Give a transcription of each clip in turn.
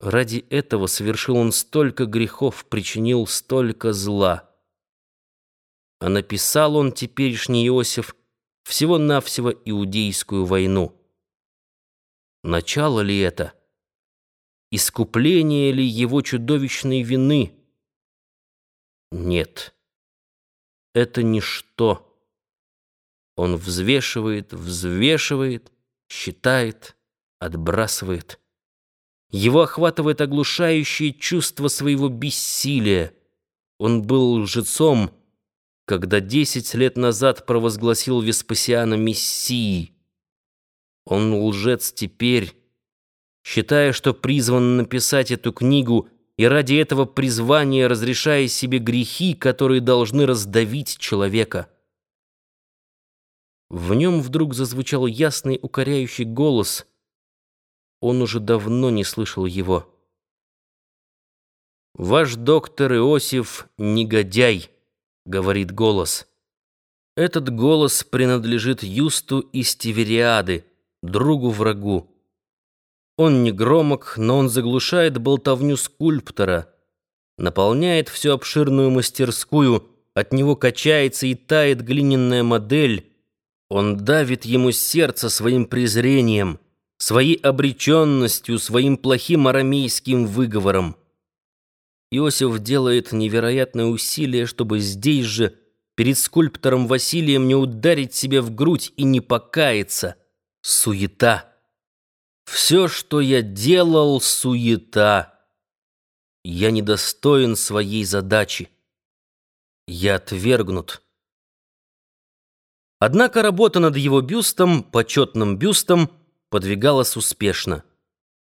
Ради этого совершил он столько грехов, причинил столько зла. А написал он, теперешний Иосиф, всего-навсего Иудейскую войну. Начало ли это? Искупление ли его чудовищной вины? Нет. Это ничто. Он взвешивает, взвешивает, считает, отбрасывает. Его охватывает оглушающее чувство своего бессилия. Он был лжецом, когда десять лет назад провозгласил Веспасиана мессией. Он лжец теперь, считая, что призван написать эту книгу и ради этого призвания разрешая себе грехи, которые должны раздавить человека. В нем вдруг зазвучал ясный укоряющий голос. Он уже давно не слышал его. «Ваш доктор Иосиф — негодяй», — говорит голос. Этот голос принадлежит Юсту из Тивериады, другу-врагу. Он не громок, но он заглушает болтовню скульптора, наполняет всю обширную мастерскую, от него качается и тает глиняная модель, он давит ему сердце своим презрением, своей обреченностью, своим плохим арамейским выговором. Иосиф делает невероятное усилие, чтобы здесь же, перед скульптором Василием, не ударить себе в грудь и не покаяться. Суета. Все, что я делал, суета. Я недостоин своей задачи. Я отвергнут. Однако работа над его бюстом, почетным бюстом, подвигалась успешно.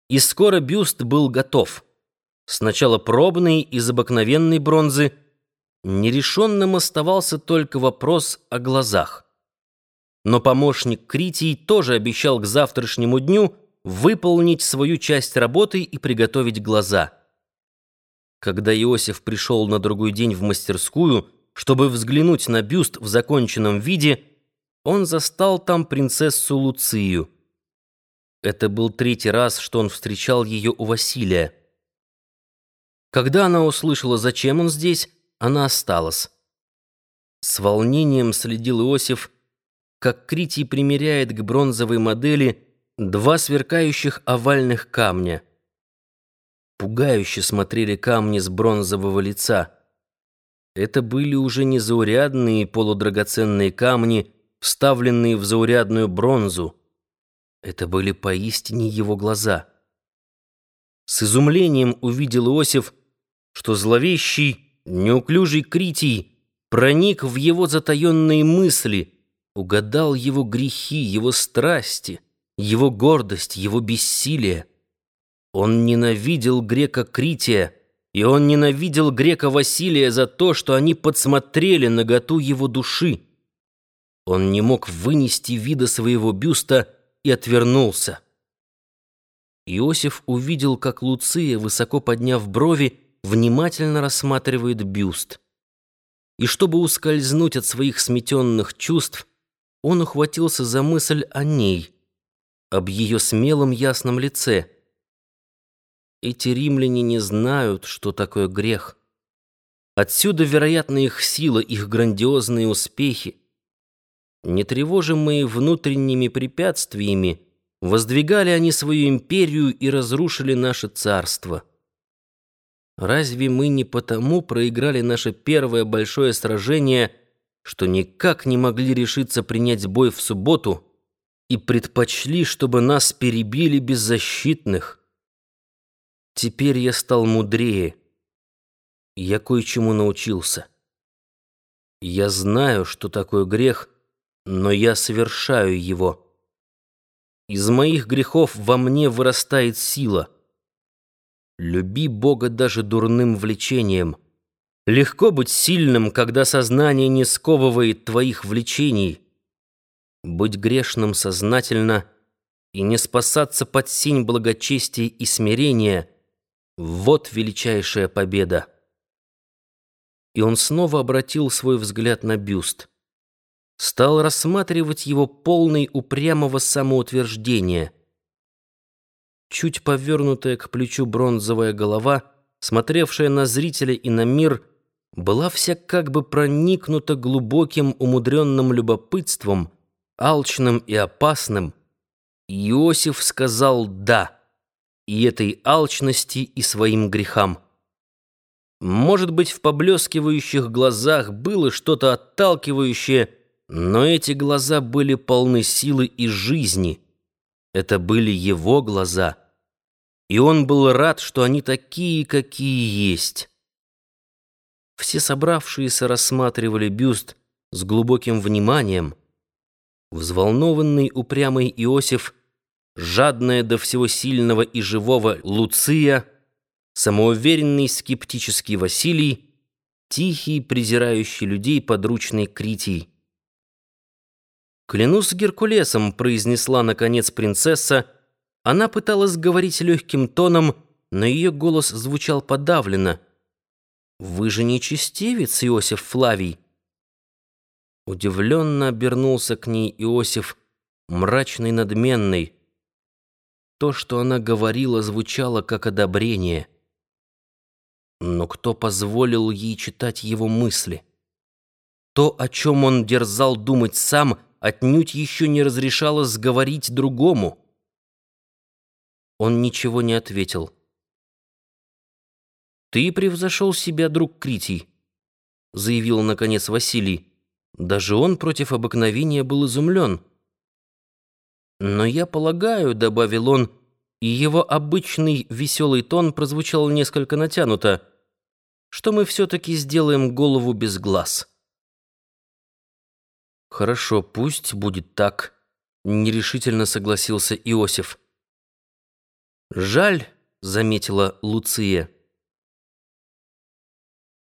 И скоро бюст был готов. Сначала пробный из обыкновенной бронзы. Нерешенным оставался только вопрос о глазах. Но помощник Критий тоже обещал к завтрашнему дню выполнить свою часть работы и приготовить глаза. Когда Иосиф пришел на другой день в мастерскую, чтобы взглянуть на бюст в законченном виде, он застал там принцессу Луцию. Это был третий раз, что он встречал ее у Василия. Когда она услышала, зачем он здесь, она осталась. С волнением следил Иосиф, как Критий примеряет к бронзовой модели два сверкающих овальных камня. Пугающе смотрели камни с бронзового лица. Это были уже не заурядные полудрагоценные камни, вставленные в заурядную бронзу. Это были поистине его глаза. С изумлением увидел Иосиф, что зловещий, неуклюжий Критий проник в его затаенные мысли, угадал его грехи, его страсти, его гордость, его бессилие. Он ненавидел грека Крития, и он ненавидел грека Василия за то, что они подсмотрели наготу его души. Он не мог вынести вида своего бюста и отвернулся. Иосиф увидел, как Луция, высоко подняв брови, внимательно рассматривает бюст. И чтобы ускользнуть от своих сметенных чувств, он ухватился за мысль о ней, об ее смелом ясном лице. Эти римляне не знают, что такое грех. Отсюда, вероятно, их сила, их грандиозные успехи. Не тревожимые внутренними препятствиями, воздвигали они свою империю и разрушили наше царство. Разве мы не потому проиграли наше первое большое сражение, что никак не могли решиться принять бой в субботу и предпочли, чтобы нас перебили беззащитных? Теперь я стал мудрее. Я кое-чему научился. Я знаю, что такое грех, но я совершаю его. Из моих грехов во мне вырастает сила. Люби Бога даже дурным влечением. Легко быть сильным, когда сознание не сковывает твоих влечений. Быть грешным сознательно и не спасаться под сень благочестия и смирения — вот величайшая победа. И он снова обратил свой взгляд на бюст — стал рассматривать его полный упрямого самоутверждения. Чуть повернутая к плечу бронзовая голова, смотревшая на зрителя и на мир, была вся как бы проникнута глубоким умудренным любопытством, алчным и опасным. Иосиф сказал «да» и этой алчности, и своим грехам. Может быть, в поблескивающих глазах было что-то отталкивающее, но эти глаза были полны силы и жизни. Это были его глаза. И он был рад, что они такие, какие есть. Все собравшиеся рассматривали бюст с глубоким вниманием. Взволнованный упрямый Иосиф, жадная до всего сильного и живого Луция, самоуверенный скептический Василий, тихий, презирающий людей подручный Критий. «Клянусь Геркулесом», — произнесла, наконец, принцесса. Она пыталась говорить легким тоном, но ее голос звучал подавленно. «Вы же не честивец, Иосиф Флавий?» Удивленно обернулся к ней Иосиф, мрачный, надменный. То, что она говорила, звучало как одобрение. Но кто позволил ей читать его мысли? То, о чем он дерзал думать сам — отнюдь еще не разрешалось сговорить другому. Он ничего не ответил. «Ты превзошел себя, друг Критий», — заявил, наконец, Василий. Даже он против обыкновения был изумлен. «Но я полагаю», — добавил он, и его обычный веселый тон прозвучал несколько натянуто, «что мы все-таки сделаем голову без глаз». «Хорошо, пусть будет так», — нерешительно согласился Иосиф. «Жаль», — заметила Луция, —